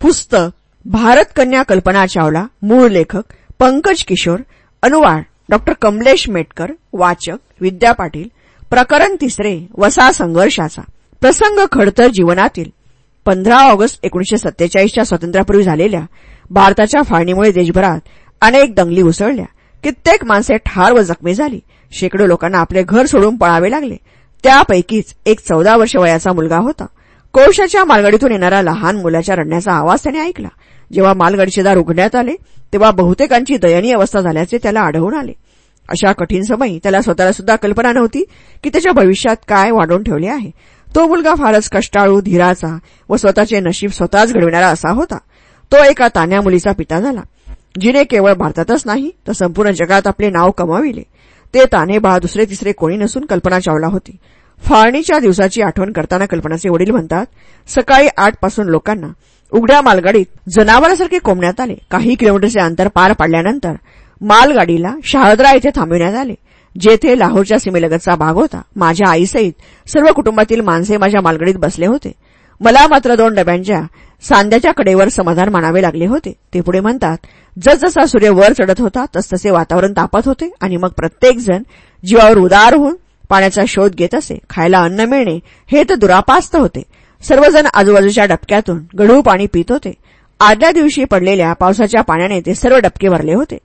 पुस्तक भारत कन्या कल्पना चावला मूळ लेखक पंकज किशोर अनुवाद डॉक्टर कमलेश मेटकर वाचक विद्या पाटील प्रकरण तिसरे वसा संघर्षाचा. प्रसंग खडतर जीवनातील पंधरा ऑगस्ट एकोणीशे सत्तेचाळीसच्या स्वातंत्र्यापूर्वी झालेल्या भारताच्या फाळणीमुळे देशभरात अनेक दंगली उसळल्या. कित्येक माणसे ठार व जखमी झाली. शेकडो लोकांना आपले घर सोडून पळावे लागले. त्यापैकीच एक चौदा वर्ष वयाचा मुलगा होता. कोळशाच्या मालगाडीतून येणाऱ्या लहान मुलाच्या रडण्याचा आवाज त्याने ऐकला. जेव्हा मालगाडीचे दार उघडण्यात आले तेव्हा बहुतेकांची दयनीय अवस्था झाल्याचे त्याला आढळून आले. अशा कठीण समयी त्याला स्वतःला सुद्धा कल्पना नव्हती की त्याच्या भविष्यात काय वाढवून ठेवले आहे. तो मुलगा फारच कष्टाळू धीराचा व स्वतःचे नशीब स्वतःच घडविणारा असा होता. तो एका तान्या मुलीचा पिता झाला. जिने केवळ भारतातच नाही तर संपूर्ण जगात आपले नाव कमाविले. ते ताने बा दुसरे तिसरे कोणी नसून कल्पना चावला होती. फाळणीच्या दिवसाची आठवण करताना कल्पनाचे वडील म्हणतात सकाळी आठपासून लोकांना उघड्या मालगाडीत जनावरांसारखे कोंबण्यात आले. काही किलोमीटरचे अंतर पार पाडल्यानंतर मालगाडीला शहादरा येथे थांबविण्यात आले. जेथे लाहोरच्या सीमेलगतचा भाग होता माझ्या आईसहित सर्व कुटुंबातील माणसे माझ्या मालगाडीत बसले होते. मला मात्र दोन डब्यांच्या सांध्याच्या कडेवर समाधान मानावे लागले होते. ते पुढे म्हणतात जसजसा सूर्य वर चढत होता तसतसे वातावरण तापत होते आणि मग प्रत्येकजण जीवावर उदार होऊन पाण्याचा शोध घेत असे खायला अन्न मिळणे हे तर दुरापास्त होते. सर्वजण आजूबाजूच्या डबक्यातून गढू पाणी पित होते. आदल्या दिवशी पडलेल्या पावसाच्या पाण्याने ते सर्व डबके भरले होते.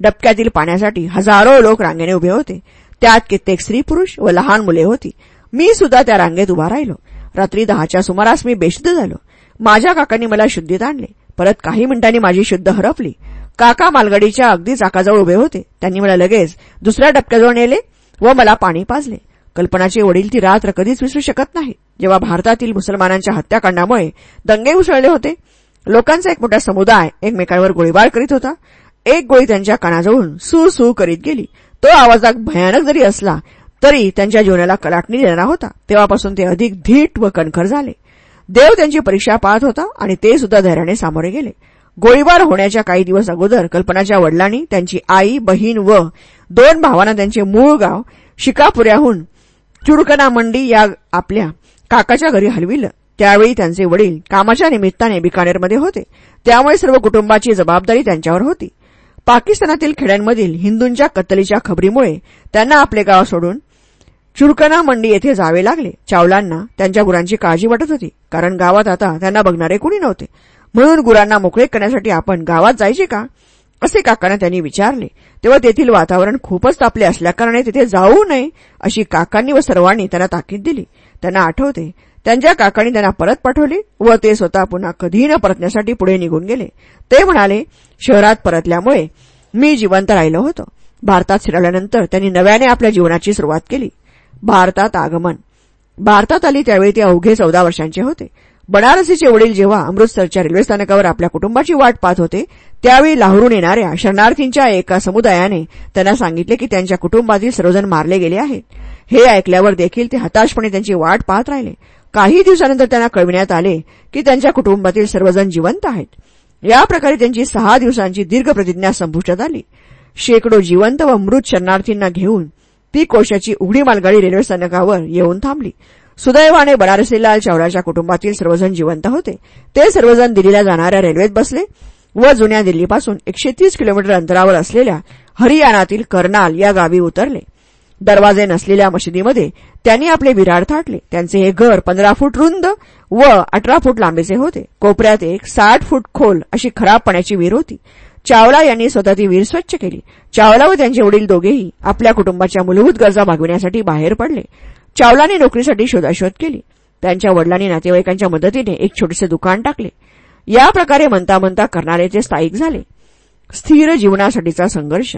डबक्यातील पाण्यासाठी हजारो लोक रांगेने उभे होते. त्यात कित्येक स्त्री पुरुष व लहान मुले होती. मी सुद्धा त्या रांगेत उभा राहिलो. रात्री दहाच्या सुमारास मी बेशुद्ध झालो. माझ्या काकांनी मला शुद्धीत आणले. परत काही मिनिटांनी माझी शुद्ध हरपली. काका मालगाडीच्या अगदी चाकाजवळ उभे होते. त्यांनी मला लगेच दुसऱ्या डबक्याजवळ नेले. व मला पाणी पाजले. कल्पनाचे वडील ती रात्र कधीच विसरू शकत नाही जेव्हा भारतातील मुसलमानांच्या हत्याकांडामुळे दंगे उसळले होते लोकांचा एक मोठा समुदाय एकमेकांवर गोळीबार करीत होता. एक गोळी त्यांच्या कानाजवळून सू सू करीत गेली. तो आवाज भयानक जरी असला तरी त्यांच्या जीवनाला कलाटणी देणारा होता. तेव्हापासून ते अधिक धीट व कणखर झाले. देव त्यांची परीक्षा पाहत होता आणि ते सुद्धा धैर्याने सामोरे गेले. गोळीबार होण्याच्या काही दिवस अगोदर कल्पनाच्या वडिलांनी त्यांची आई बहीण व दोन भावांना त्यांचे मूळ गाव शिकापुऱ्याहून चुडकना मंडी या आपल्या काकाच्या घरी हलविलं. त्यावेळी त्यांचे वडील कामाच्या निमित्ताने बिकानेरमध्ये होते. त्यामुळे सर्व कुटुंबाची जबाबदारी त्यांच्यावर होती. पाकिस्तानातील खेड्यांमधील हिंदूंच्या कत्तलीच्या खबरीमुळे त्यांना आपले गाव सोडून चुरकना मंडी येथे जावे लागले. चावलांना त्यांच्या गुरांची काळजी वाटत होती कारण गावात आता त्यांना बघणारे कुणी नव्हते. म्हणून गुरांना मोकळे करण्यासाठी आपण गावात जायचे का? असे काकांना त्यांनी विचारले. तेव्हा तेथील वातावरण खूपच तापले असल्याकारणे तिथे जाऊ नये अशी काकांनी व सर्वांनी त्यांना ताकीद दिली. त्यांना आठवते त्यांच्या काकांनी त्यांना परत पाठवले व ते स्वतः पुन्हा कधी न परतण्यासाठी पुढे निघून गेले. ते म्हणाले शहरात परतल्यामुळे मी जिवंत राहिलो होतो. भारतात शिरल्यानंतर त्यांनी नव्याने आपल्या जीवनाची सुरुवात केली. भारतात आगमन. भारतात आली त्यावेळी ते अवघे चौदा वर्षांचे होते. बनारसीचे वडील जेव्हा अमृतसरच्या रेल्वे स्थानकावर आपल्या कुटुंबाची वाट पाहत होते त्यावेळी लाहोरून येणाऱ्या शरणार्थींच्या एका समुदायाने त्यांना सांगितले की त्यांच्या कुटुंबातील सर्वजण मारले गेले आहेत. हे ऐकल्यावर देखील ते हताशपणे त्यांची वाट पाहत राहिले. काही दिवसानंतर त्यांना कळविण्यात आले की त्यांच्या कुटुंबातील सर्वजण जिवंत आहेत. या प्रकारे त्यांची सहा दिवसांची दीर्घ प्रतिज्ञा संपुष्टात आली. शेकडो जिवंत व मृत शरणार्थींना घेऊन ती कोशाची उघडी मालगाडी रेल्वे स्थानकावर येऊन थांबली. सुदैवाने बनारसीलाल चावलाच्या कुटुंबातील सर्वजण जिवंत होते. ते सर्वजण दिल्लीला जाणाऱ्या रेल्वेत बसले व जुन्या दिल्लीपासून एकशे तीस किलोमीटर अंतरावर असलेल्या हरियाणातील कर्नाल या गावी उतरले. दरवाजे नसलेल्या मशिदीमध्ये त्यांनी आपले विराड थाटले. त्यांचे हे घर पंधरा फूट रुंद व अठरा फूट लांबीचे होते. कोपऱ्यात एक साठ फूट खोल अशी खराब पाण्याची वीर होती. चावला यांनी स्वतः ती वीर स्वच्छ केली. चावला व त्यांचे वडील दोघेही आपल्या कुटुंबाच्या मूलभूत गरजा भागविण्यासाठी बाहेर पडले. चावलाने नोकरीसाठी शोधाशोध केली. त्यांच्या वडिलांनी नातेवाईकांच्या मदतीने एक छोटेसे दुकान टाकले. या प्रकारे म्हणता म्हणता करणारे ते स्थायिक झाले. स्थिर जीवनासाठीचा संघर्ष.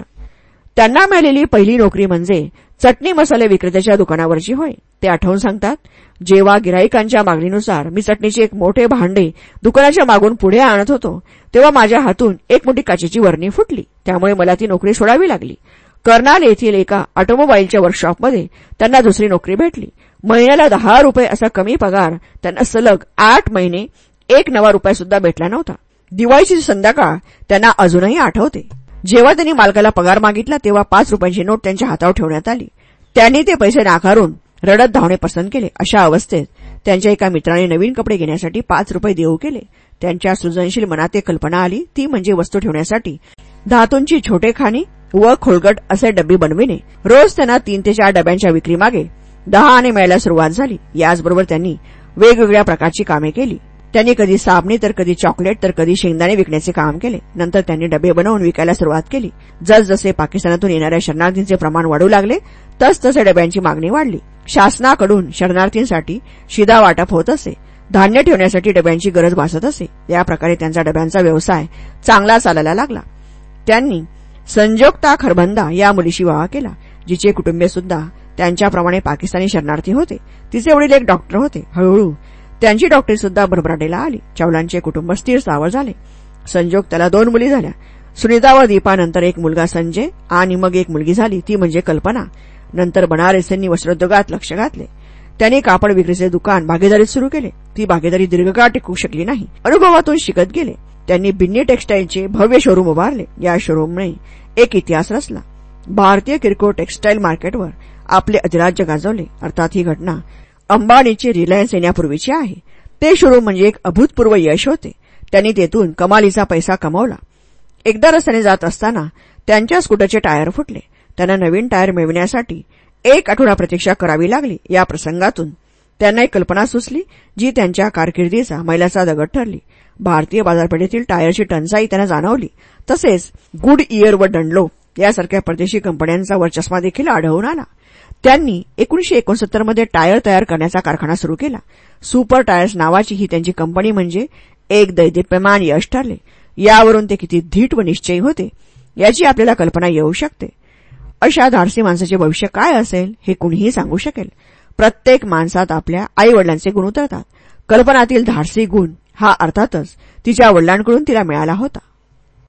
त्यांना मिळालेली पहिली नोकरी म्हणजे चटणी मसाले विक्रेत्याच्या दुकानावरची होय. ते आठवून सांगतात जेव्हा गिराईकांच्या मागणीनुसार मी चटणीचे एक मोठे भांडे दुकानाच्या मागून पुढे आणत होतो तेव्हा माझ्या हातून एक मोठी काचेची वर्णी फुटली. त्यामुळे मला ती नोकरी सोडावी लागली. कर्नाल येथील एका ऑटोमोबाईलच्या वर्कशॉपमध्ये त्यांना दुसरी नोकरी भेटली. महिन्याला दहा रुपये असा कमी पगार त्यांना सलग आठ महिने एक नवा रुपया सुद्धा भेटला नव्हता. दिवाळीची संध्याकाळ त्यांना अजूनही आठवते. जेव्हा त्यांनी मालकाला पगार मागितला तेव्हा पाच रुपयांची नोट त्यांच्या हातावर ठेवण्यात आली. त्यांनी ते पैसे नाकारून रडत धावणे पसंत केले. अशा अवस्थेत त्यांच्या एका मित्राने नवीन कपडे घेण्यासाठी पाच रुपये देऊ केले. त्यांच्या सृजनशील मनात एक कल्पना आली. ती म्हणजे वस्तू ठेवण्यासाठी धातूंची छोटे खाणी व खोलगट असे डबे बनविणे. रोज त्यांना तीन ते चार डब्यांच्या विक्रीमागे दहा आणि मिळायला सुरुवात झाली. याचबरोबर त्यांनी वेगवेगळ्या प्रकारची कामे केली. त्यांनी कधी साबणी तर कधी चॉकलेट तर कधी शेंगदाणे विकण्याचे काम केले. नंतर त्यांनी डबे बनवून विकायला सुरुवात केली. जसजसे पाकिस्तानातून येणाऱ्या शरणार्थींचे प्रमाण वाढू लागले तसतसे डब्यांची मागणी वाढली. शासनाकडून शरणार्थींसाठी शिदा वाटप होत असे. धान्य ठेवण्यासाठी डब्यांची गरज भासत असे. या प्रकारे त्यांचा डब्यांचा व्यवसाय चांगला चालायला लागला. त्यांनी संजोगता खरबंदा या मुलीशी विवाह केला जिचे कुटुंबीय सुद्धा त्यांच्याप्रमाणे पाकिस्तानी शरणार्थी होते. तिचे वडील एक डॉक्टर होते. हळूहळू त्यांची डॉक्टरी सुद्धा भरभराटेला आली. चावलांचे कुटुंब स्थिर सावर झाले. संजोग त्याला दोन मुली झाल्या. सुनीता व दीपानंतर एक मुलगा संजय आणि मग एक मुलगी झाली. ती म्हणजे कल्पना. नंतर बनारसींनी वस्त्रोद्योगात लक्ष घातले. त्यांनी कापड विक्रीचे दुकान भागीदारीत सुरू केले. ती भागीदारी दीर्घकाळ टिकू शकली नाही. अनुभवातून शिकत गेले. त्यांनी बिन्नी टेक्स्टाईलचे भव्य शोरूम उभारले. या शोरूमने एक इतिहास रचला. भारतीय किरकोळ टेक्स्टाईल मार्केटवर आपले अधिराज्य गाजवले. अर्थात ही घटना अंबानीची रिलायन्स येण्यापूर्वीची आहे. ते शोरूम म्हणजे एक अभूतपूर्व यश होते. त्यांनी तेथून कमालीचा पैसा कमावला. एकदा रस्त्याने जात असताना त्यांच्या स्कूटरचे टायर फुटले. त्यांना नवीन टायर मिळविण्यासाठी एक आठवडा प्रतीक्षा करावी लागली. या प्रसंगातून त्यांना एक कल्पना सुचली जी त्यांच्या कारकिर्दीचा मैलाचा दगड ठरली. भारतीय बाजारपेठेतील टायरची टंचाई त्यांना जाणवली. तसेच गुड इयर व डंडलो यासारख्या परदेशी कंपन्यांचा वर्चस्मा देखील आढळून आला. त्यांनी एकोणीशे एकोणसत्तरमध्ये टायर तयार करण्याचा कारखाना सुरू केला. सुपर टायर्स नावाची ही त्यांची कंपनी म्हणजे एक दैदिप्यमान यश ठरले. यावरून ते किती धीट व निश्चयी होते याची आपल्याला कल्पना येऊ शकते. अशा धाडसी माणसाचे भविष्य काय असेल हे कुणीही सांगू शकेल. प्रत्येक माणसात आपल्या आईवडिलांचे गुण उतरतात. कल्पनातील धाडसी गुण हा अर्थातच तिच्या वडिलांकडून तिला मिळाला होता.